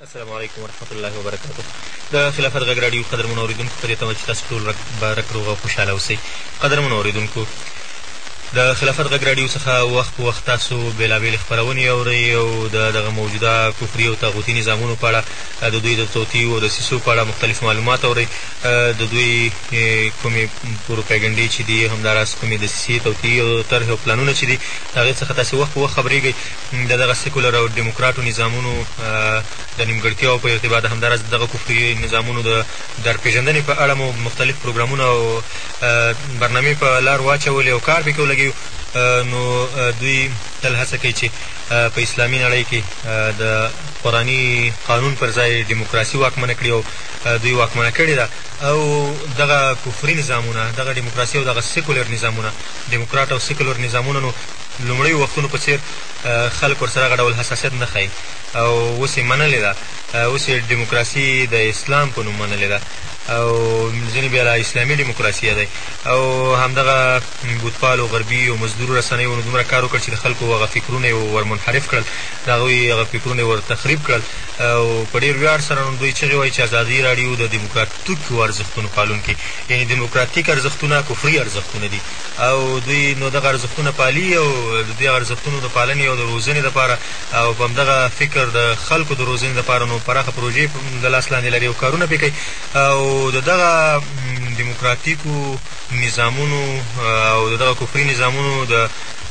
السلام علیکم ورحمت الله وبرکاته د خلافت غږ راډیو قدرمنو اورېدونکو په دې تمه چې تاسو ټول به رک روغ او خوشحاله اوسئ قدرمنو اورېدونکو د خلافت غږ راډیو څخه وخت په وخت تاسو بېلابېلې خپرونې اورئ او د دغه موجوده کفري او تاغوتي نظامونو په اړه د دوی د توطیو او دسیسو په اړه مختلف معلومات اورئ د دوی کومې پروپاګنډې چې دي همداراز کومې دسیسې توطیې او طرحې او پلانونه چې دي د هغې څخه تاسو وخت په وخت خبرېږئ د دغه سیکولر او ډیموکراټو نظامونو د نیمګړتیاوو په ارتباط همداراز د دغه کفري نظامونو د درپېژندنې په اړه مو مختلف پروګرامونه او برنامې په لار واچولې او کار پکې ولګوي نو دوی تل هڅه کوي چې په اسلامي نړۍ کې د قرآني قانون پر ځای ډیموکراسي واکمنه کړي او دوی واکمنه کړې ده او دغه کفري نظامونه دغه ډیموکراسي او دغه سیکولر نظامونه ډیموکراټ او سیکولر نظامونه نو لومړیو وختونو په څېر خلک ورسره هغه ډول حساسیت نه ښيي او اوس یې منلې ده، اوس یې ډیموکراسي د اسلام په نوم منلې ده او ځینې بیا لا اسلامي ډیموکراسي یادوي او همدغه بتپالو، غربي او مزدورو رسنیو نو دومره کار وکړ چې د خلکو هغه فکرونه یې ور منحرف کړل، د هغوی هغه فکرونه یې ور تخریب کړل او په ډېر ویاړ سره نو دوی چغې وهي چې ازادي راډیو د ډیموکراتیکو ارزښتونو پالونکې، یعنې ډیموکراتیک ارزښتونه کفري ارزښتونه دي. او دوی نو دغه ارزښتونه پالي او د دغه ارزښتونو د پالنې او د روزنې لپاره او په همدغه فکر د خلکو د روزنې لپاره نو پراخه پروژې د لاس لاندې لري او کارونه پرې کوي او د دغه دیموکراتیکو نظامونو او د دغه کفري نظامونو د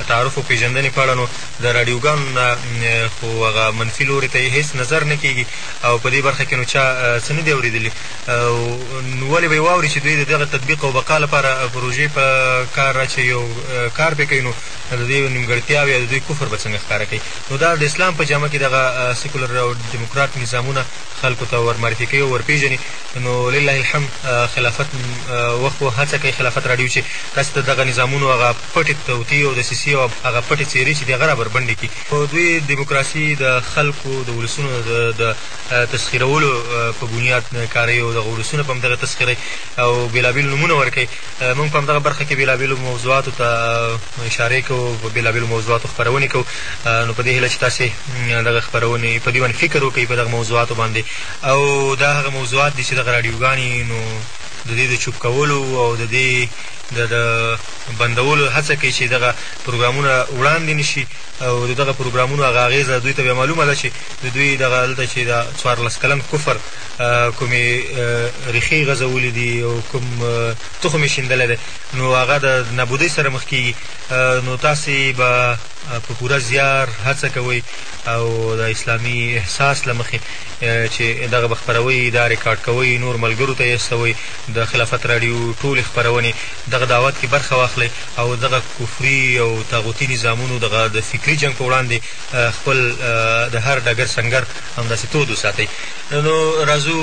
تعارف او پېژندنې په اړه نو د راډیوګانو نه خو هغه منفي لوري ته یې هېڅ نظر نه کېږي او په دې برخه کې نو چا څه نه دي اورېدلي نو ولې به یې واوري چې دوی د دغه تطبیق او بقا لپاره پروژې په کار اچوي او کار پرې کوي، نو د دوی نیمګړتیاوې او د دوی کفر به څنګه ښکاره کوي؟ نو دا د اسلام په جامه کې دغه سیکولر او ډیموکراټ نظامونه خلکو ته ور معرفي کوي او ور پېژني. نو لله الحمد خلافت وخت و هڅه کوي، خلافت راډیو، چې تاسې ته دغه نظامونو هغه پټې توطیې او دسیسې او هغه پټې څېرې چې دي هغه را بربنډې کړي. نو دوی ډیموکراسي د خلکو، د ولسونو د تسخیرولو په بنیاد کاروي او دغه ولسونه په همدغه تسخیروي او بېلابېل نومونه ورکوي. موږ په همدغه برخه کې بېلابېلو موضوعاتو ته اشارې کوو، په بېلابېلو موضوعاتو خپرونې کوو، نو په دې هیله چې تاسې دغه خپرونې په دې باندې فکر وکړئ، په دغه موضوعاتو باندې او دا هغه موضوعات دي چې دغه راډیوګانې نو د دې د چوپ کولو او د دې د د بندولو هڅه کوي چې دغه پروګرامونه وړاندې نه شي او د دغه پروګرامونو هغه اغېزه دوی ته بیا معلومه ده چې د دوی دغه هلته چې دا څوارلس کلن کفر کومې ریښې غځولې دي او کوم تخم یې شیندلی دی نو هغه د نابودۍ سره مخ کېږي نو تاسې به په پوره زیار هڅه کوئ او د اسلامي احساس له مخې چې دغه به خپروئ دا ریکارډ کوئ نور ملګرو ته یې استوئ د خلافت راډیو ټولې خپرونې دغه دعوت کې برخه واخلئ او دغه کفري او طاغوتي نظامونو دغه د فکري جنګ په وړاندې خپل د هر ډګر سنګر همداسې تود وساتئ. نو راځو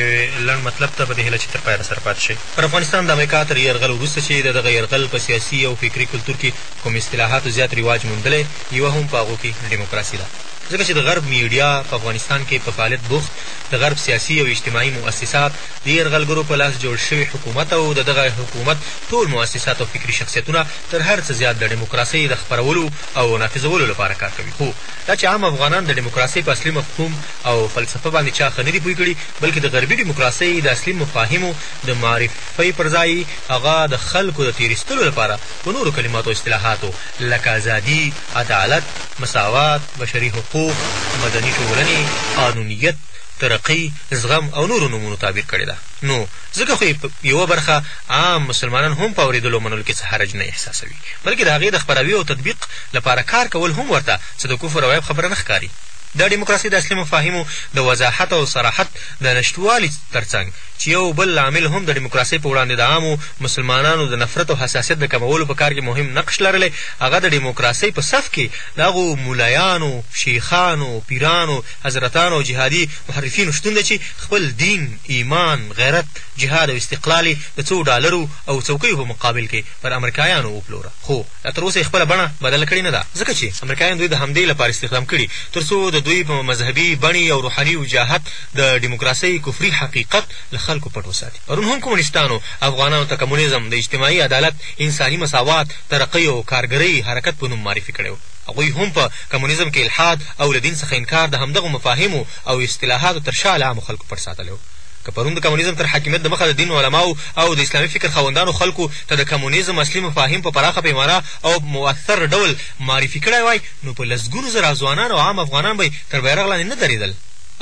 یوې لنډ مطلب ته په دې هیله چې تر پایه راسره پاتې شئ. پر افغانستان د امریکا تر یرغل وروسته چې د دغه یرغل په سیاسي او فکري کلتور کې کوم اصطلاحاتو زیات رواج موندلی، یوه هم په هغو کې ډیموکراسي ده. ځکه چې د غرب میډیا په افغانستان کې په فعالیت بوخت، د غرب سیاسي او اجتماعي مؤسسات، د یرغلګرو په لاس جوړ شوی حکومت او د دغه حکومت ټول مؤسسات او فکري شخصیتونه تر هر څه زیات د ډیموکراسۍ د خپرولو او نافذولو لپاره کار کوي خو دا چې عام افغانان د ډیموکراسۍ په اصلي مفهوم او فلسفه باندې چا ښه نه دي پوه کړي بلکې د غربي ډیموکراسۍ د اصلي مفاهیمو د معرفۍ پر ځای هغه د خلکو د تیر ایستلو لپاره په نورو کلماتو او اصطلاحاتو لکه ازادي، عدالت، مساوات، بشري حقوق، مدني ټولنې، قانونیت، ترقي، زغم او نورو نومونو تعبیر کړې ده نو ځکه خو یې یوه برخه عام مسلمانان هم په اوریدلو او منلو کې څه حرج نه احساسوي. بلکې د هغې د خپراوي او تطبیق له پاره کار کول هم ورته څه د کفر او عیب خبره نه ښکاري. د ډیموکراسۍ د اصلي مفاهیمو د وضاحت او صراحت د نشتوالي تر څنګ چې یو بل لامل هم د ډیموکراسۍ په وړاندې د عامو مسلمانانو د نفرت او حساسیت د کمولو په کار کې مهم نقش لرلی هغه د ډیموکراسۍ په صف کې د هغو ملایانو، شیخانو، پیرانو، حضرتانو او جهادي محرفینو شتون دی چې خپل دین، ایمان، غیرت، جهاد او استقلال یې د څو ډالرو او څوکیو په مقابل کې پر امریکایانو وپلوره خو لا تر اوسه یې خپله بڼه بدله کړې نه ده ځکه چې امریکایان دوی د همدې لپاره استخدام کړي تر څو د دوی په مذهبي بڼې او روحاني وجاهت د ډیموکراسۍ کفري حقیقت له خلکو پټ وساتي پرون هم کمونیستانو افغانانو ته کمونیزم د اجتماعي عدالت انساني مساوات ترقۍ او کارګرۍ حرکت په نوم معرفي کړی و هغوی هم په کمونیزم کې الحاد او له دین څخه انکار د همدغو مفاهیمو او اصطلاحاتو تر شا له عامو خلکو پټ ساتلی و. که پرون د کمونیزم تر حاکمیت دمخه د دین علماوو او د اسلامي فکر خاوندانو خلکو ته د کمونیزم اصلي مفاهیم په پراخه پیمانه او مؤثر ډول معرفي کړای وای، نو په لسګونو زره ځوانان او عام افغانان به یې تر بیرغ لاندې نه درېدل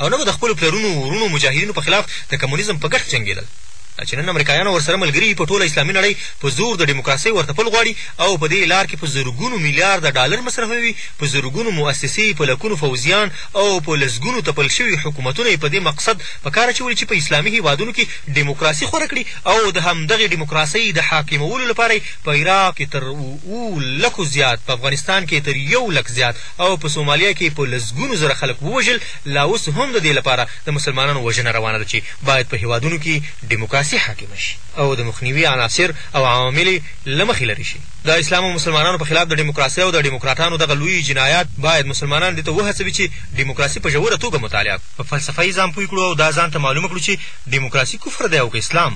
او نه به د خپلو پلرونو، وروڼو، مجاهدینو په خلاف د کمونیزم په ګټه جنګېدل. دا چې نن امریکایان او ورسره ملګري په ټوله اسلامي نړۍ په زور د ډیموکراسۍ ور تپل غواړي او په دې لار کې په زرګونو میلیارده ډالر مصرفوي، په زرګونو مؤسسې، په لکونو فوځیان او په لسګونو تپل شوي حکومتونه یې په دې مقصد په کار اچولي چې په اسلامي هېوادونو کې ډیموکراسي خوره کړي او د همدغې ډیموکراسۍ د حاکمولو لپاره یې په عراق کې تر اوو لکو زیات، په افغانستان کې تر یو لک زیات او په سومالیا کې په لسګونو زره خلک ووژل، لا اوس هم د دې لپاره د مسلمانانو وژنه روانه ده چې باید په هېوادونو کې ډیموکراسي حاکمه شي او د مخنیوي عناصر او عوامل یې له مخې لرې شي. د اسلام او مسلمانانو په خلاف د ډیموکراسۍ او د ډیموکراټانو دغه لوی جنایات باید مسلمانان دې ته وهڅوي چې ډیموکراسي په ژوره توګه مطالعه کړو، په فلسفه یې ځان پوه کړو او دا ځان ته معلومه کړو چې ډیموکراسي کفر دی او که اسلام؟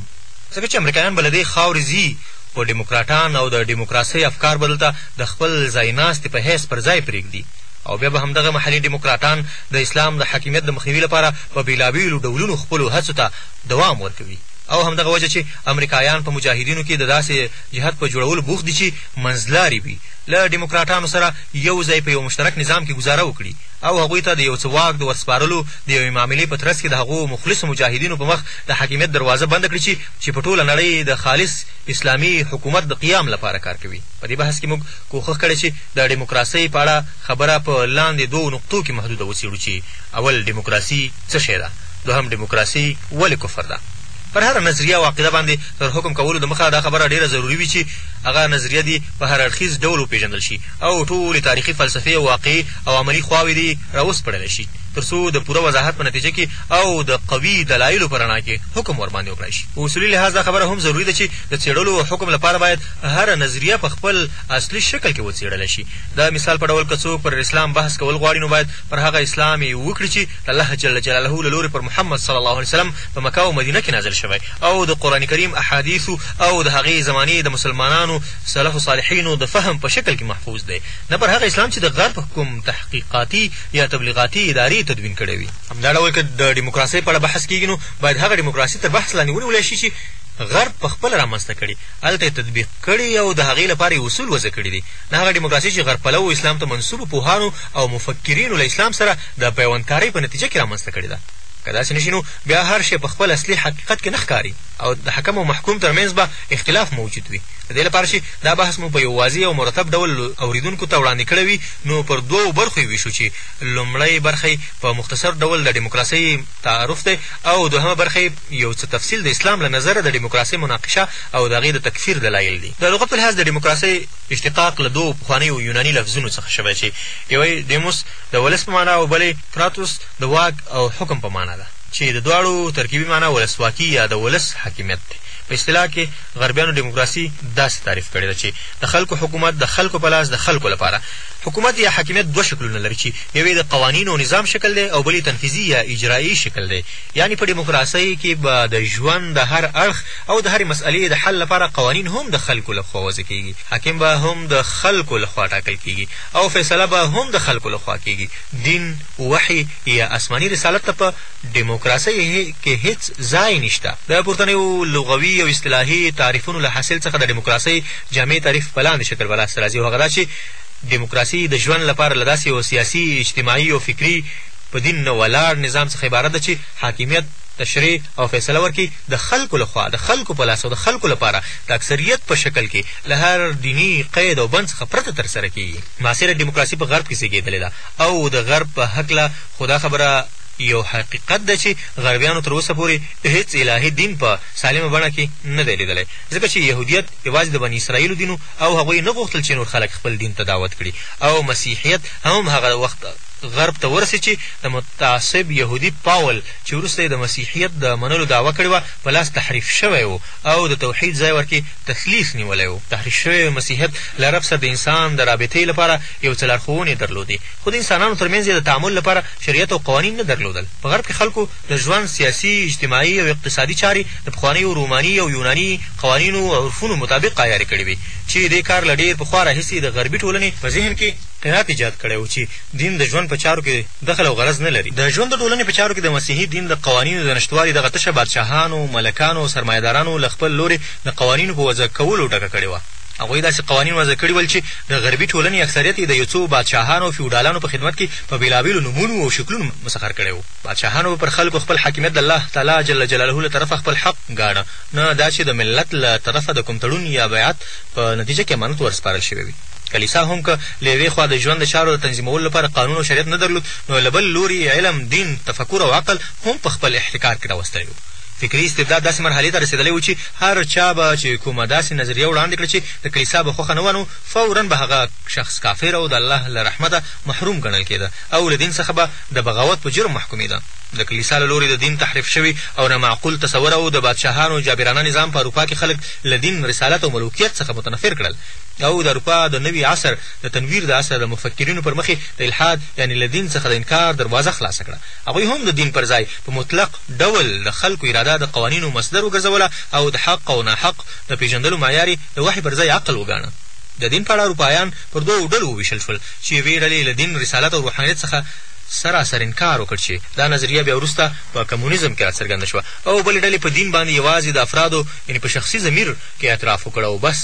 ځکه چې امریکایان به له دې خاورې ځي خو ډیموکراټان او د ډیموکراسۍ افکار به دلته د خپل ځای ناستي په حیث پر ځای پرېږدي او بیا به همدغه محلي ډیموکراټان د اسلام د حاکمیت د مخنیوي لپاره په بېلابېلو ډولونو خپلو هڅو ته دوام ورکوي او همدغه وجه چې امریکایان په مجاهدینو کې د داسې جهاد په جوړولو بوخت دي چې منځلاري وي، له ډیموکراټانو سره یو ځای په یوه مشترک نظام کې ګوزاره وکړي او هغوی ته د یو څه واک د ورسپارلو د یوې معاملې په ترڅ کې د هغو مخلصو مجاهدینو په مخ د حاکمیت دروازه بنده کړي چې چې په ټوله نړۍ د خالص اسلامي حکومت د قیام لپاره کار کوي. په دې بحث کې موږ کوښښ کړی چې د ډیموکراسۍ په اړه خبره په لاندې دوو نقطو کې محدوده وڅېړو چې اول ډیموکراسي څه شی ده؟ دوهم ډیموکراسي ولې کفر ده؟ پر هره نظریه او عقیده باندې تر حکم کولو دمخه دا خبره ډېره ضروري وي چې هغه نظریه دې په هر اړخیز ډول وپېژندل شي او ټولې تاریخي، فلسفې او واقعي او عملي خواوې دې راوسپړل شي تر څو د پوره وضاحت په نتیجه کې او د قوي دلایلو په رڼا کې حکم ورباندې وکړای شي. په اصولي لحاظ دا خبره هم ضروري ده چې د څېړلو او حکم لپاره باید هره نظریه په خپل اصلي شکل کې وڅېړل شي. د مثال په ډول که څوک پر اسلام بحث کول غواړي نو باید پر هغه اسلام یې وکړي چې د الله جل جلاله له لورې پر محمد صلی الله علیه وسلم په مکه او مدینه کې نازل شوی او د قرآن کریم احادیثو او د هغې زمانې د مسلمانانو سلف صالحینو د فهم په شکل کې محفوظ دی نه پر هغه اسلام چې د غرب کوم تحقیقاتي یا تبلیغاتي ادارې تدوین کړی وي همدا ډول که د ډیموکراسۍ په اړه بحث کېږي نو باید هغه ډیموکراسي تر بحث لاندې ونیول شي چې غرب په خپله رامنځته کړې هلته یې تطبیق کړې او د هغې لپاره یې اصول وضع کړي دي نه هغه ډیموکراسي چې غرب پلوو اسلام ته منسوبو پوهانو او مفکرینو له اسلام سره د پیوندکارۍ په نتیجه کې رامنځته کړې ده که داسې نه شي نو بیا هر شی په خپل اصلي حقیقت کې نه ښکاري او د حکم او محکوم تر منځ به اختلاف موجود وي. د دې لپاره چې دا بحث مو په یو واضح او مرتب ډول اورېدونکو ته وړاندې کړی وي نو پر دوو برخو یې وېشو چې لومړۍ برخه یې په مختصر ډول د ډیموکراسۍ تعارف دی او دوهمه برخه یې یو څه تفصیل د اسلام له نظره د ډیموکراسۍ مناقشه او د هغې د تکفیر دلایل دي. د لغت په لحاظ د ډیموکراسۍ اشتقاق له دوو پخوانیو یوناني لفظونو څخه شوی چې یوه یې Demos د ولس په مانا او بله یې Kratos د واک او حکم په معنی ده، چې د دواړو ترکیبي معنی ولسواکي یا د ولس حاکمیت دی. په اصطلاح کې غربیانو ډیموکراسي داسې تعریف کړې ده، چې د خلکو حکومت د خلکو په لاس د خلکو لپاره. حکومت یا حاکمیت دوه شکلونه لري، چې یو یې د قوانینو او نظام شکل دی او بل یې تنفیذي یا اجرایي شکل دی. یعنې په ډیموکراسۍ کې به د ژوند د هر اړخ او د هرې مسئلې د حل لپاره قوانین هم د خلکو له خوا وضع کېږي، حاکم به هم د خلکو له خوا ټاکل کېږي او فیصله به هم د خلکو له خوا کېږي. دین. وحي يا اسماني رسالت ته په ډيموکراسۍ کې هيڅ ځای نشته. د پورتنيو لغوي او اصطلاحي تعريفونو له حاصل څخه د ډيموکراسۍ جامع تعريف په لاندې شکل په لاس ته راځي او هغه دا چې ډيموکراسي د ژوند لپاره له داسې يوه سياسي، اجتماعي او فکري په دين نه ولاړ نظام څخه عبارت ده چې حاکميت، تشريع او فيصله ورکړي د خلکو له خوا، د خلکو په لاس او د خلکو لپاره د اکثريت په شکل کې له هر ديني قيد او بند څخه پرته ترسره کېږي. معاصره ډيموکراسي په غرب کې زېږېدلې ده او د غرب په هکله خو دا خبره یو حقیقت ده چې غربیانو تر اوسه پورې هیڅ الهي دین په سالمه بڼه کې نه دی لیدلی ځکه چې یهودیت یوازې د بني اسراییلو دین و او هغوی نه غوښتل چې نور خلک خپل دین ته دعوت کړي او مسیحیت هم هغه وخت غرب ته ورسید چې د متعصب یهودي پاول چې وروسته یې د مسیحیت د منلو دعوه کړې وه په لاس تحریف شوی و او د توحید ځای ورکې تثلیث نیولی و تحریف شوی مسیحیت له رب سره د انسان د رابطې لپاره یو څه لارښوونې یې درلودې، خو د انسانانو تر منځ یې د تعامل لپاره شریعت او قوانین نه درلودل. په غرب کې خلکو د ژوند سیاسي، اجتماعي او اقتصادي چارې د پخوانیو روماني او یوناني قوانینو او عرفونو مطابق عیارې کړې وې، چې دې کار له ډېر پخوا راهیسې د غربي ټولنې په ذهن کې قناعت ایجاد کړی و، چې دین د ژوند په چارو کې دخل او غرض نه لري. د ژوند د ټولنې په چارو کې د مسیحي دین د قوانینو د نشتوالي دغه تشه بادشاهانو، ملکانو او سرمایه دارانو له خپل لورې د قوانینو په وضع کولو ډکه کړې وه. هغوی داسې قوانین وضع کړي ول چې د غربي ټولنې اکثریت یې د یو څو بادشاهانو او فیوډالانو په خدمت کې په بېلابېلو نومونو او شکلونو مسخر کړی و. بادشاهانو به پر خلکو خپل حاکمیت د الله تعالی جل جلاله له طرفه خپل حق ګاڼه، نه دا چې د ملت له طرفه د کوم تړون یا بیعت په نتیجه کې امانت ورسپارل شوی وي. کلیسا هم که له یوې خوا د ژوند د چارو د تنظیمولو لپاره قانون او شریعت نه درلود، نو له بل لوري یې علم، دین، تفکر او عقل هم په خپل احتکار کې راوستلی و. فکري استبداد داسې مرحلې ته رسېدلی و چې هر چا به چې کومه داسې نظریه وړاندې کړه چې د کلیسا به خوښه نه وه نو فوراً به هغه شخص کافر او د الله له رحمته محروم ګڼل کېده او له دین څخه به د بغاوت په جرم محکومېده. د کلیسا له لوري د دین تحریف شوی او نا معقول تصور او د بادشاهانو جابرانه نظام په اروپا کې خلک له دین، رسالت او ملوکیت څخه متنفر کړل او د اروپا د نوي عصر د تنویر د عصر د مفکرینو پر مخ یې د الحاد یعنې له دین څخه د انکار دروازه خلاصه کړه. هغوی هم د دین پر ځای په مطلق، ډول د خلکو اراده د قوانینو مصدر وګرځوله او د حق او ناحق د پېژندلو معیار یې د وحي پر ځای عقل وګاڼه. د دین په اړه اروپایان پر دوو ډلو ووېشل شول چې یوې ډلې له دین، رسالت او روحانیت څخه سراسر انکار وکړ چې دا نظریه بیا وروسته په کمونیزم کې راڅرګنده شوه او بلې ډلې په دین باندې یوازې د افرادو یعنې په شخصي ضمیر کې اعتراف وکړ او بس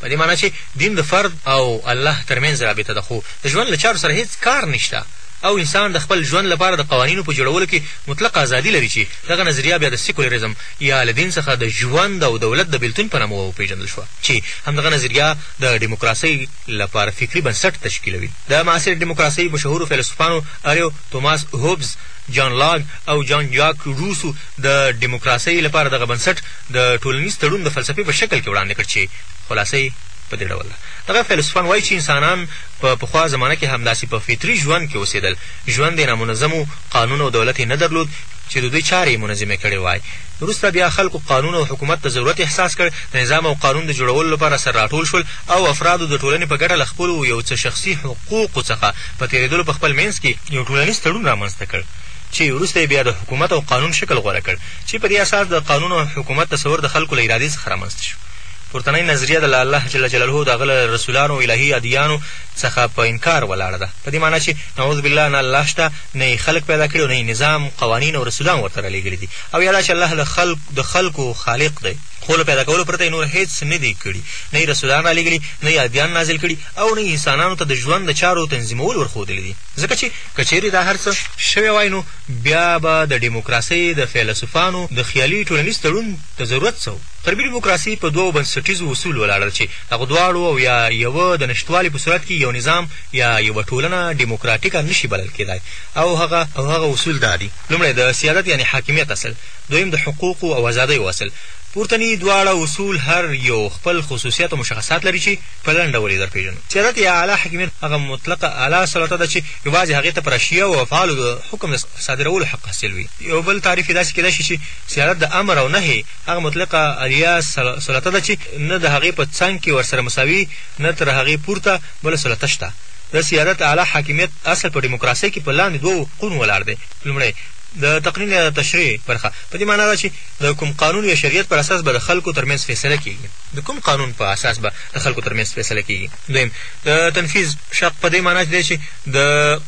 په دې معنی چې دین د فرد او الله ترمنځ رابطه ده خو د ژوند له چارو سره هېڅ کار نشته. او انسان د خپل ژوند لپاره د قوانینو په جوړولو کې مطلقه ازادي لري چې دغه نظریه بیا د سیکولرېزم یا له دین څخه د ژوند او دولت د بېلتون په نامه وپېژندل شوه چې همدغه نظریه د ډیموکراسۍ لپاره فکري بنسټ تشکیلوي. د معاصرې ډیموکراسۍ مشهورو فیلسوفانو اریو، توماس هوبز، جان لاګ او جان جاک روسو د ډیموکراسۍ لپاره دغه بنسټ د ټولنیز تړون د فلسفې په شکل کې وړاندې کړ چې خلاصه یې په دې ډول ده. دغه فیلسوفان وايي چې انسانان، په پخوا زمانه کې همداسې په فطري ژوند کې اوسېدل، ژوند یې نامنظم و، قانون او دولت یې نه درلود، چې د دوی چارې یې منظمې کړې وای، وروسته بیا خلکو قانون او حکومت ته ضرورت احساس کړ، د نظام او قانون د جوړولو لپاره سره راټول شول او افرادو د ټولنې په ګټه له خپلو یو څه شخصي حقوقو څخه په تېرېدلو په خپل منځ کې یو ټولنیز تړون رامنځته کړ، چې وروسته یې بیا د حکومت او قانون شکل غوره کړ، چې په دې اساس د قانون او حکومت تصور د خلکو له ارادې څخه رامنځته شو. پورتنۍ نظریه د له الله جل جلاله، د هغه له رسولانو او الهي ادیانو څخه په انکار ولاړه ده، په دې معنی چې نعوذ بالله نه الله شته، نه یې خلک پیدا کړي او نه یې نظام، قوانین او رسولان ورته رالېږلي دي او یا دا چې الله د خلکو د خلکو خالق دی، خو له پیدا کولو پرته یې نور هېڅ نه دي کړي، نه یې رسولان رالېږلي، نه یې ادیان نازل کړي او نه یې انسانانو ته د ژوند د چارو تنظیمول ورښودلي دي، ځکه چې که چېرې دا هر څه شوی وای نو بیا به د ډیموکراسۍ د فیلسوفانو د خیالي ټولنیز تړون ته ضرورت څه و؟ غربي ډیموکراسي په دوو بنسټیزو اصول ولاړه ده چې هغو دواړو او یا یوه د نشتوالي په صورت کې یو نظام یا یوه ټولنه ډیموکراټیکه نشي بلل کیدای او هغه اصول دا دي. لومړی د سیادت یعنې حاکمیت اصل، دویم د حقوقو او ازادیو اصل. پورتني دواړه اصول هر یو خپل خصوصیت او مشخصات لري چې په لنډ ډول یې در پېژنو. سیادت یا اعلی حاکمیت هغه مطلقه اعلی سلطه ده چې یوازې هغې ته پر اشیاو او افعالو د حکم د صادرولو حق حاصل وي. یو بل تعریف یې داسې کیدای شي چې سیادت د امر او نهې، هغه مطلقه علیه سلطه ده چې نه د هغې په څنګ کې ورسره مساوي نه تر هغې پورته بله سلطه شته. د سیادت اعلی حاکمیت اصل په ډیموکراسۍ کې په لاندې دوو قونو ولاړ دی، لومړی، د تقنین یا تشریع برخه، په دې مانا ده چې د کوم قانون یا شریعت پر اساس به د خلکو تر منځ فیصله کېږي. د کوم قانون په اساس به د خلکو تر منځ فیصله کېږي. دویم، د تنفیذ شق، په دې مانا دی چې د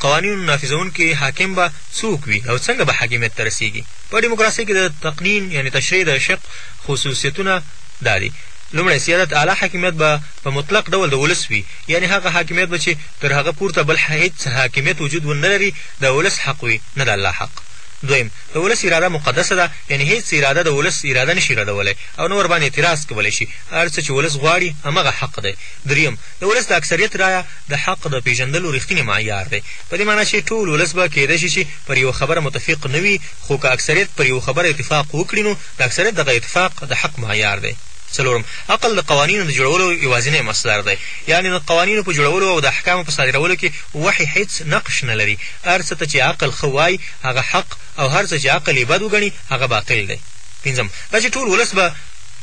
قوانینو نافذوونکی حاکم به څوک وي او څنګه به حاکمیت ته رسېږي. په ډیموکراسۍ کې د تقنین یعنې تشریح د شق خصوصیتونه دا دي، لومړی، سیادت اعلی حاکمیت به په مطلق ډول د ولس وي، یعنې هغه حاکمیت به چې تر هغه پورته بل هیڅ حاکمیت وجود ونه لري، د ولس حق وي، نه د الله حق. دویم، د ولس اراده مقدسه ده، یعنې هیڅ اراده د ولس اراده نشي ردولی او نه ورباندې اعتراض کولی شي، هر څه چې ولس غواړي، همغه حق دی. دریم، د ولس د اکثریت رایه د حق د پېژندلو رښتینی معیار دی، په دې مانا چې ټول ولس به کېدای شي چې پر یوه خبره متفق نه وي، خو که اکثریت پر یوه خبره اتفاق وکړي، نو د اکثریت دغه اتفاق د حق معیار دی. څلورم، عقل د قوانینو د جوړولو یوازینی مصدر دی، یعنې د قوانینو په جوړولو او د احکامو په صادرولو کې وحي هېڅ نقش نه لري، هر څه ته چې عقل ښه وايي، هغه حق او هر څه چې عقل یې بد وګڼي، هغه باطل دی. پنځم، دا چې ټول ولس به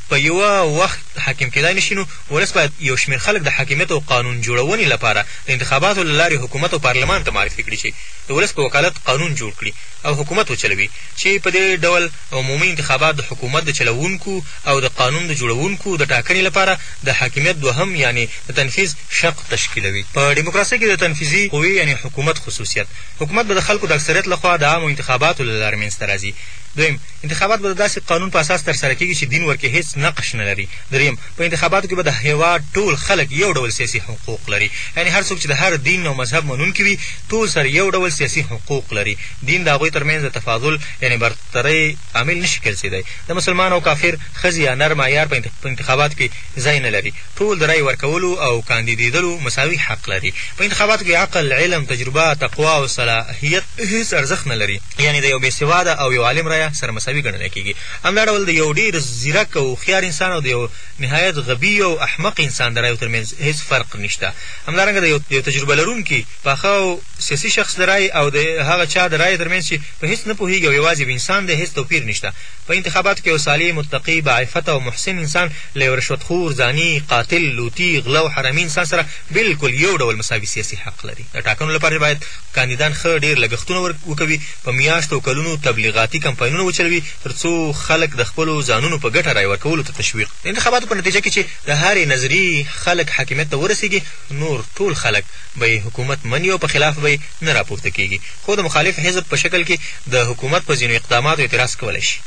په یوه وخت حاکم کېدای نه شي، نو ولس باید یو شمېر خلک د حاکمیت او قانون جوړونې لپاره د انتخاباتو له لارې حکومت او پارلمان ته معرفي کړي، چې د ولس په وکالت قانون جوړ کړي او حکومت وچلوي چې په دې ډول عمومي انتخابات د حکومت د چلوونکو او د قانون د جوړوونکو د ټاکنې لپاره د حاکمیت دوهم یعنې د تنفیذ شق تشکیلوي. په ډیموکراسۍ کې د تنفیذي قوې یعنې حکومت خصوصیت، حکومت به د خلکو د اکثریت له خوا د عامو انتخاباتو له لارې منځته راځي. دویم، انتخابات به د داسې قانون په اساس ترسره کېږي چې دین ورکې هېڅ نقش نه لري. دریم، په انتخاباتو کې به د هېواد ټول خلک یو ډول سیاسي حقوق لري، یعنې هر څوک چې د هر دین او مذهب منونکي وي، ټول سره یو ډول سیاسي حقوق لري، دین د هغوی تر منځ د تفاضل یعنې برترۍ عامل نه شي ګرځېدای. د مسلمان او کافر، ښځې یا نر معیار په انتخاباتو کې ځای نه لري. ټول د رأی ورکولو او کاندیدېدلو مساوي حق لري. په انتخاباتو کې عقل، علم، تجربه، تقوا او صلاحیت هېڅ ارزښت نه لري. یعنې د یو بې سواده او یو عالم رأیه سره مساوي ګڼلی کېږي. همدا ډول د یو ډېر ځیرک او هوښیار انسان او د یو نهایت غبي او احمق انسان د رأیو تر منځ هېڅ فرق نشته. همدارنګه د یو تجربه لرونکي، پاخه او سیاسي شخص د رایې او د هغه چا د رایې ترمنځ چې په هېڅ نه پوهېږي او یوازې یو انسان دی، هېڅ توپیر نشته. په انتخاباتو کې یو صالح، متقي، باعفته او محسن انسان له یو رشوت خور، ځاني، قاتل، لوطي، غله او حرامي انسان سره بلکل یو ډول مساوي سیاسي حق لري. د ټاکنو لپاره چې باید کاندیدان ښه ډېر لګښتونه وکوي، په میاشتو او کلونو تبلیغاتي کمپاینونه وچلوي، ترڅو خلک د خپلو ځانونو په ګټه رایې ورکولو ته تشویق. د انتخاباتو په نتیجه کې چې که هرې نظریې خلک حاکمیت ته ورسیږي نور ټول خلک به یې حکومت مني او په خلاف به یې نه راپورته کیږي خو د مخالف حزب په شکل کې د حکومت په ځینو اقداماتو اعتراض کولای شي.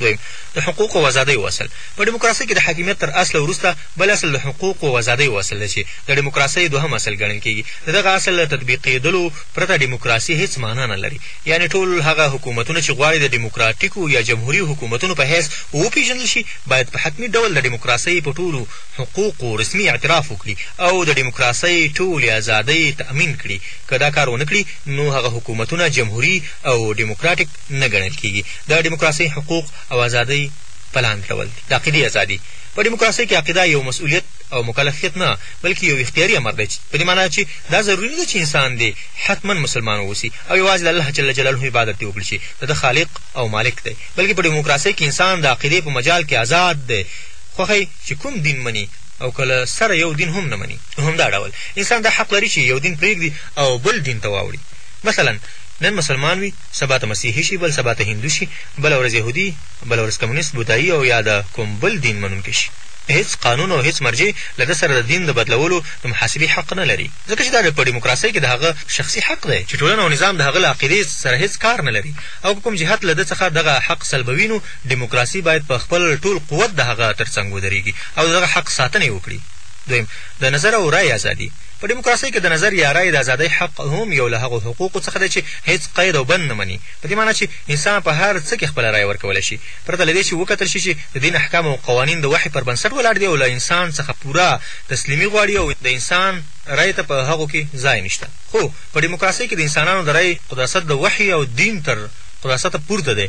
دویم، د حقوقو او ازادیو اصل. په ډیموکراسۍ کې د حاکمیت تر اصله وروسته بل اصل د حقوقو او ازادیو اصل دی چې د ډیموکراسۍ دوهم اصل ګڼل کیږي. د دغه اصل له تطبیقیدلو پرته ډیموکراسي هیڅ مانا نه لري. یعنې ټول هغه حکومتونه چې غواړي د ډیموکراټیکو یا جمهوري حکومتونو په حیث وپیژندل شي، باید په حتمي ډول د ډیموکراسۍ په ټولو حقوقو رسمي اعتراف وکړي او د ډیموکراسۍ ټولې ازادۍ تأمین کړي، که دا کار ونه کړي، نو هغه حکومتونه جمهوري او ډیموکراټیک نه ګڼل کېږي. د ډیموکراسۍ حقوق او ازادۍ په لاندې ډول دي، د عقیدې ازادي، په ډیموکراسۍ کې عقیده یو مسؤلیت او مکلفیت نه، بلکې یو اختیاري امر دی، په دې مانا چې دا ضروري نه ده چې انسان دې حتماً مسلمان واوسي او یوازې د الله جل جلاله عبادت دې وکړي چې د ده خالق او مالک دی، بلکې په ډیموکراسۍ کې انسان د عقیدې په مجال کې ازاد دی، خوښه یې چې کوم دین مني او که له سره یو دین هم نه مني، نو همدا ډول انسان دا حق لري چې یو دین پرېږدي او بل دین ته واوړي. مثلاً نن مسلمان وي، سبا ته مسیحي شي، بل سبا ته هندو شي، بله ورځ یهودي، بله ورځ کمونیست، بودايي او یا د کوم بل دین منونکی شي. هېڅ قانون او هېڅ مرجع له ده سره د دین د بدلولو د محاسبې حق نه لري، ځکه چې دا په ډیموکراسۍ کې د هغه شخصي حق دی چې ټولنه او نظام د هغه له عقیدې سره هېڅ کار نه لري. او که کوم جهت له ده څخه دغه حق سلبوي نو دموکراسي باید په خپل ټول قوت د هغه تر څنګ ودرېږي او د دغه حق ساتنه یې وکړي. دویم، د نظر او رایې ازادي. په دموکراسۍ کې د نظر یا رایې د ازادۍ حق هم یو له هغو حقوقو څخه دی چې هېڅ قید او بند نه مني، په دې مانا چې انسان په هر څه کې خپله رایه ورکولی شي، پرته له دې چې وکتل شي چې د دین احکام او قوانین د وحې پر بنسټ ولاړ دي او له انسان څخه پوره تسلیمي غواړي او د انسان رایې ته په هغو کې ځای نشته. خو. په ډیموکراسۍ کې د انسانانو د رأی قداست د وحی او دین تر قداسته پورته دی،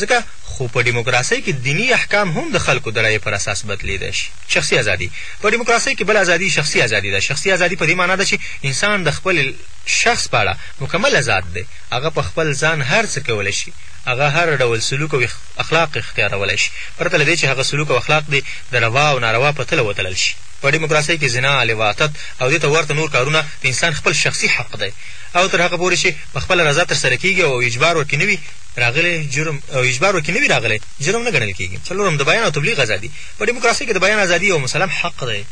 ځکه خو په ډیموکراسۍ کې دیني احکام هم د خلکو د رأی پر اساس بدلېدای شي. شخصي ازادي، په ډیموکراسۍ کې بله ازادي شخصي ازادي ده. شخصي ازادي په دې مانا ده چې انسان د خپل شخص په اړه مکمل ازاد دی، هغه په خپل ځان هر څه کولای شي، هغه هر ډول سلوک او اخلاق اختیارولای شي، پرته له دې چې هغه سلوک او اخلاق دې د روا او ناروا په تله وتلل شي. په ډیموکراسۍ کې زنا، لواطت او دې ته ورته نور کارونه د انسان خپل شخصي حق دی او تر هغه پورې چې په خپله رضا تر سره کېږي او اجبار ورکې نه وي راغلی جرم او اجبار ورکې نه وي راغلی جرم نه ګڼل کېږي. څلورم، د بیان او تبلیغ ازادي، په ډیموکراسۍ کې د بیان ازادي یو مسلم حق دی.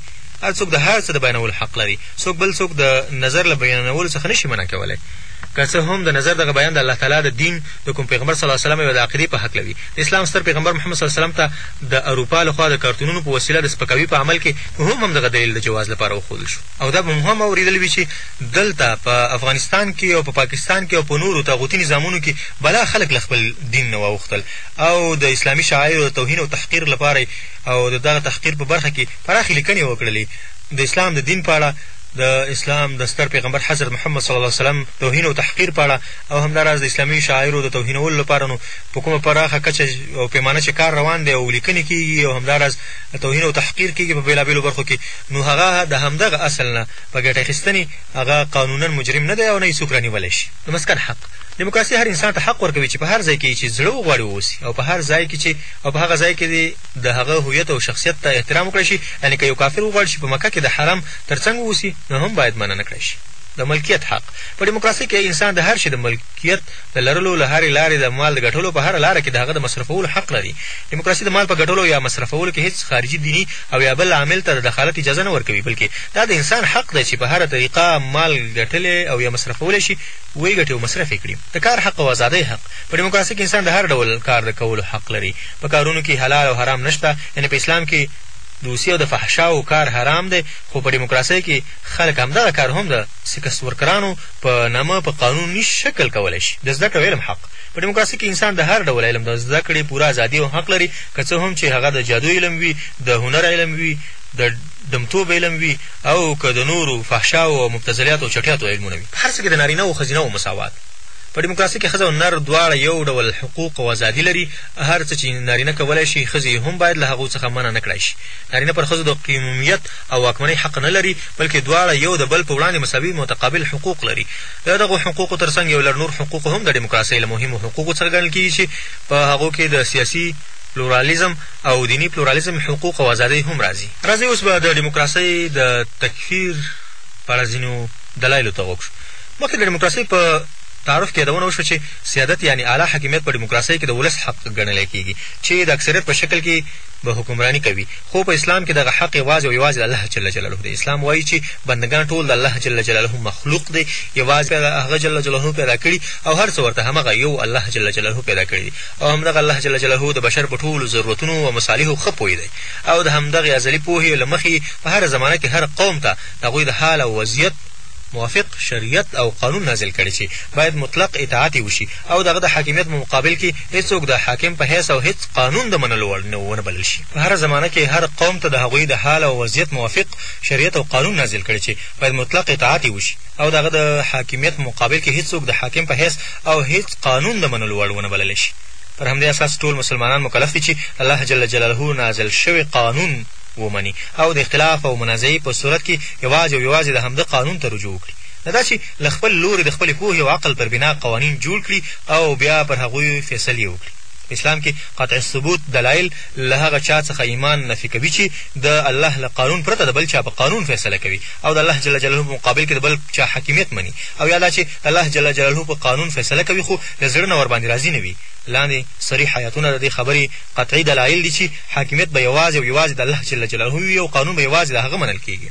هر څوک د هر څه د بیانولو حق لري. څوک بل څوک د نظر له بیانولو څخه نه شي منع کولی. که څه هم د نظر دغه بیان د الله تعالی د دین، د کوم پیغمبر صلی الله علیه وسلم او یا د عقیدې په هکله وي. د اسلام ستر پیغمبر محمد صلی الله علیه وسلم ته د اروپا لخوا د کارتونونو په وسیله د سپکاوي په عمل کې هم همدغه دلیل د جواز لپاره وښودل شو او دا به مو هم اوریدل وي چې دلته په افغانستان کې او په پاکستان کې او په نورو طاغوتي نظامونو کې بلا خلک له خپل دین نه واوښتل او د اسلامي شعایرو د توهین او تحقیر لپاره یې او د دغه تحقیر په برخه کې پراخې لیکنې یې وکړلې د اسلام د دین په اړه د اسلام د ستر پیغمبر حضرت محمد صلی الله علیه وسلم توهین او تحقیر په اړه او همداراز د اسلامي شعایرو د توهینولو لپاره نو په کومه پراخه کچه او پیمانه چې کار روان دی او لیکنې کېږي او همداراز توهین او تحقیر کېږي په بېلابېلو برخو کې، نو هغه د همدغه اصل نه په ګټه اخیستنې هغه قانوناً مجرم نه دی او نه یې څوک رانیولی شي. د مسکن حق، دیموکراسي هر انسان ته حق ورکوي چې په هر ځای کې یې چې زړه وغواړي واوسي او په هر ځای کې چې او په هغه ځای کې دې د هغه هویت او شخصیت ته احترام وکړی شي، یعنې که یو کافر وغواړي چې په مکه کې د حرم تر څنګ واوسي نو هم باید منع نه کړی شي. د ملکیت حق، په دیموکراسي کې انسان د هر شي د ملکیت، د لرلو له هرې لارې د مال د ګټلو په هره لاره کې د هغه د مصرفولو حق لري. ډیموکراسي د مال په ګټلو یا مصرفولو کې هېڅ خارجي دیني او یا بل عامل ته د دخالت اجازه نه ورکوي، بلکې دا د انسان حق دی چې په هره طریقه مال ګټلی او یا مصرفولی شي، ویې ګټي او مصرف یې کړي. د کار حق او ازادۍ حق، په ډیموکراسي کې انسان د هر ډول کار د کولو حق لري. په کارونو کې حلال او حرام نشته، یعنې په اسلام کې دوسي او د فحشاوو کار حرام دی، خو په ډیموکراسۍ کې خلک همدغه کار هم د سکس ورکرانو، په نامه په قانون ني شکل کولای شي د زده کړې او علم حق. په ډیموکراسي کې انسان د هر ډول علم د زده کړې پوره ازادي او حق لري که څه هم چې هغه د جادو علم وي، د هنر علم وي، د ډمتوب علم وي او که د نورو فحشاوو او مبتذلیاتو او چټیاتو علمونه وي. په هر څه کې د نارینه او ښځینه وو مساوات. په ډیموکراسي کې ښځه او نر دواړه یو ډول حقوق او ازادي لري، هر څه چې نارینه کولای شي ښځې یې هم باید له هغو څخه منع نه کړای شي. نارینه پر ښځو د قیوممیت او واکمنۍ حق نه لري، بلکې دواړه یو د بل په وړاندې مساوي متقابل حقوق لري. د دغو حقوقو تر څنګ یو لړ نور حقوق هم د ډیموکراسۍ له مهمو حقوقو څخه ګڼل کېږي چې په هغو کې د سیاسي پلورالیزم او دیني پلورالیزم حقوق او ازادۍ هم راځي. راځئ اوس به د ډیموکراسۍ د تکفیر په اړه ځینو دلایلو ته غوږ شو. مخکې د ډیموکراسۍ په تعارف کې یادونه وشوه چې سیادت یعنې اعلی حاکمیت په ډیموکراسۍ کې د ولس حق ګڼلی کېږي چې د اکثریت په شکل کې به حکمراني کوي خو په اسلام کې دغه حق یوازې او یوازې د الله جل جلاله دی اسلام وايي چې بندګان ټول د الله جل جلاله مخلوق دی یوازې هغه جل جلاله پیدا کړي او هر څه ورته همغه یو الله جل جلاله پیدا کړي دي او همدغه الله جل جلاله د بشر په ټولو ضرورتونو او مصالحو ښه پوه دی او د همدغې ازلي پوهې له مخې په هره زمانه کې هر قوم ته د هغوی د حال او وضعیت موافق شریعت او قانون نازل کړی چې باید مطلق اطاعت یې وشي او د هغه د حاکمیت په مقابل کې هېڅوک د حاکم په حیث او هېڅ قانون د منلو وړ ونه بلل شي. په هره زمانه کې هر قوم ته د هغوی د حال او وضعیت موافق شریعت او قانون نازل کړي چې باید مطلق اطاعت یې وشي او د هغه د حاکمیت په مقابل کې هېڅوک د حاکم په حیث او هېڅ قانون د منلو وړ ونه بلل شي. پر همدې اساس ټول مسلمانان مکلف دي چې د الله جل جلاله نازل شوی قانون ومني او د اختلاف او منازعې په صورت کې یواځې او یواځې د همده قانون ته رجوع وکړي. نه دا چې له خپل لورې د خپلې پوهې او عقل پر بنا قوانین جوړ کړي او بیا پر هغوی فیصلې وکړي. په اسلام کې قطع الثبوت دلایل له هغه چا څخه ایمان نفي کوي چې د الله له قانون پرته د بل چا په قانون فیصله کوي او د الله جل جلاله په مقابل کې د بل چا حاکمیت مني او یا دا چې الله جل جلاله په قانون فیصله کوي خو له زړه نه ورباندې راضي نه وي. لاندې صریح آیاتونه د دې خبرې قطعي دلایل دي چې حاکمیت به یوازې او یوازې د الله جل جلاله وي او قانون به یوازې د هغه منل کېږي.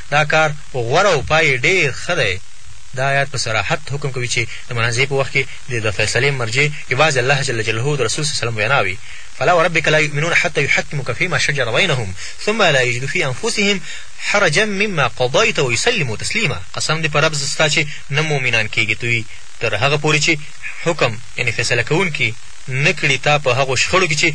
دا کار غوره او پای یې ډېر ښه دی. دا ایت په صراحت حکم کوي چې د منازعې په وخت کې دې د فیصلې مرجع یوازې الله جل جلاله او د رسول صلی الله علیه وسلم وینا وي، فلا وربک لا یؤمنون حتی یحکموک فیما شجر بینهم ثم لا یجدوا فی انفسهم حرجا مما قضیت ویسلموا تسلیما، قسم دې په رب ستا چې نه مؤمنان کېږي دوی تر هغه پورې چې حکم، یعنې فیصله کوونکي، نه کړي تا په هغو شخړو کې چې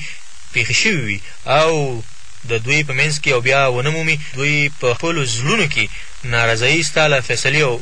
پېښې شوې وي او. د دوی په منځ کې او بیا ونه مومي دوی په خپلو زړونو کې نارضايي ستا له فیصلې او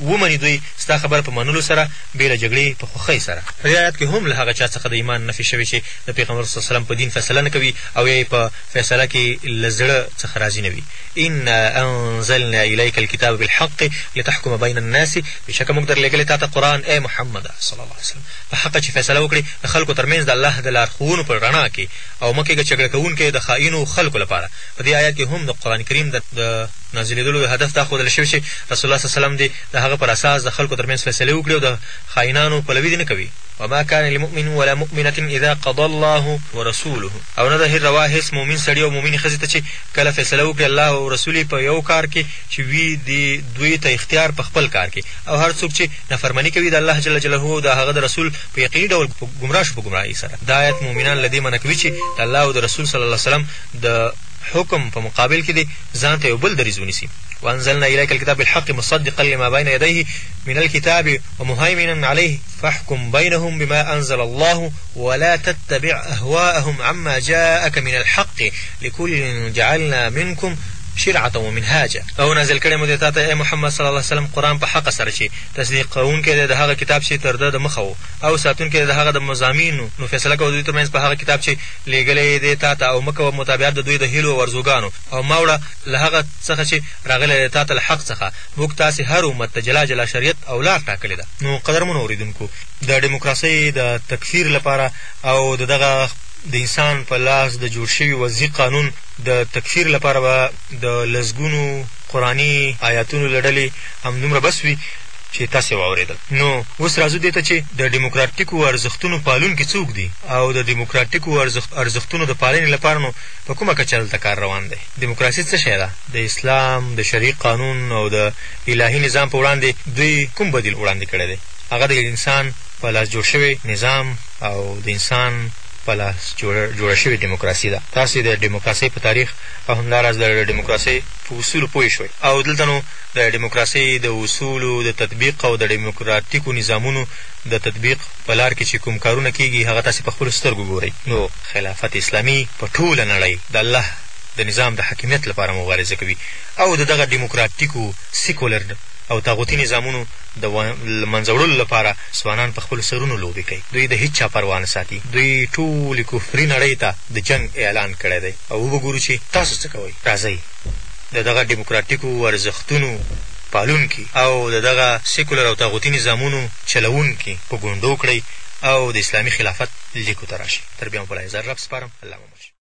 ومني دوی ستا خبره په منلو سره بې له جګړې په خوښۍ سره. په دې آیت کې هم له هغه چا څخه د ایمان نفي شوې چې د پیغمبر صلی الله علیه وسلم په دین فیصله نه کوي او یا یې په فیصله کې له زړه څخه راضي نه وي انا انزلنا الیک الکتاب بالحق لتحکم بین الناس بېشکه موږ درلېږلی تاته قرآن ای محمده صلی الله علیه وسلم په حق چې فیصله وکړې د خلکو ترمنځ د الله د لارښوونو په رڼا کې او مه کېږه جګړه کوونکی د خاینو خلکو لپاره. په دې آیت کې هم د قرآن کریم د نازلېدلو هدف دا ښودل شوی چې رسول الله صلی الله علیه وسلم دې د هغه پر اساس د خلکو ترمنځ فیصلې وکړي او د خاینانو پلوي دې نه کوي. وما کان لمؤمن ولا مؤمنة اذا قضی الله ورسوله او نه ده روا هېڅ مؤمن سړي او مؤمنې ښځې ته چې کله فیصله وکړي الله او رسول یې په یو کار کې چې وي دې دوی ته اختیار په خپل کار کې او هر څوک چې نافرماني کوي د الله جل جلاله او د هغه د رسول په یقیني ډول ګمراه شو په ګمراهۍ سره دا آیت مؤمنان له دې منع کوي چې د الله او د رسول صلی الله علیه وسلم د حکم په مقابل کې دې ځان ته یو بل دریځ ونیسي وانزلنا الیک الکتاب بالحق مصدقا لما بین یدیه من الکتاب ومهیمنا علیه فاحکم بینهم بما انزل الله ولا تتبع اهواءهم عما جاءك من الحق لكل جعلنا منكم شرعة ومنهاجا او نازل کړی مو دی تا ته ای محمد صلی الله علیه وسلم قرآن په حق سره چې تصدیق کوونکی دی د هغه کتاب چې تر ده د مخه وو او ساتونکی دی د هغه د مضامینو، نو فیصله کوه د دوی تر منځ په هغه کتاب چې لېږلی یې دی تا ته او مه کوه متابعت د دوی د هیلو او ارزوګانو او مه وړه له هغه څخه چې راغلی دی تا ته له حق څخه، موږ تاسې هر امت ته جلا جلا شریعت او لار ټاکلې ده. نو قدرمنو اورېدونکو! د ډیموکراسۍ د تکفیر لپاره او د دغه د انسان په لاس د جوړ شوي وضعي قانون د تکفیر لپاره به د لسګونو، قرآني آياتونو له ډلې همدومره بس وي چې تاسې واورېدل. نو اوس راځو دې ته چې د ديموکراتيکو ارزښتونو پالونکي څوک دي او د ديموکراتيکو ارزښتونو د پالنې لپاره نو په کومه کچه دلته کار روان دی؟ ديموکراسي څه شی ده؟ د اسلام د شرعي قانون او د الهي نظام په وړاندې دوی کوم بديل وړاندې کړی دی؟ هغه د انسان په لاس جوړ شوی نظام او د انسان په لاس جوړه شوې ديموکراسي ده. تاسې د ديموکراسۍ په تاريخ او همدا راز د ډیموکراسۍ په اصولو پوه شوی او دلته نو د ډیموکراسۍ د اصولو د تطبیق او د ډیموکراتیکو نظامونو د تطبیق په لار کې چې کوم کارونه کېږي هغه تاسې په خپلو سترګو ګورئ نو خلافت اسلامي په ټوله نړۍ د الله د نظام د حاکمیت لپاره مبارزه کوي او د دغه ډیموکراتیکو، سیکولر او طاغوتي نظامونو د له منځه وړلو لپاره ځوانان په خپلو سرونو لوبې کوي، دوی د هیچا پروا نه ساتي، دوی ټولې کفري نړۍ ته د جنګ اعلان کړی دی. او وبه ګورو چې تاسو څه کوئ. راځئ د دغه ډیموکراټیکو ارزښتونو پالونکي او د دغه سیکولر او طاغوتي نظامونو چلوونکي په ګونډو کړئ او د اسلامي خلافت لیکو ته راشئ. تر بیا مو په لایزال رب سپارم. الله مو مل شه.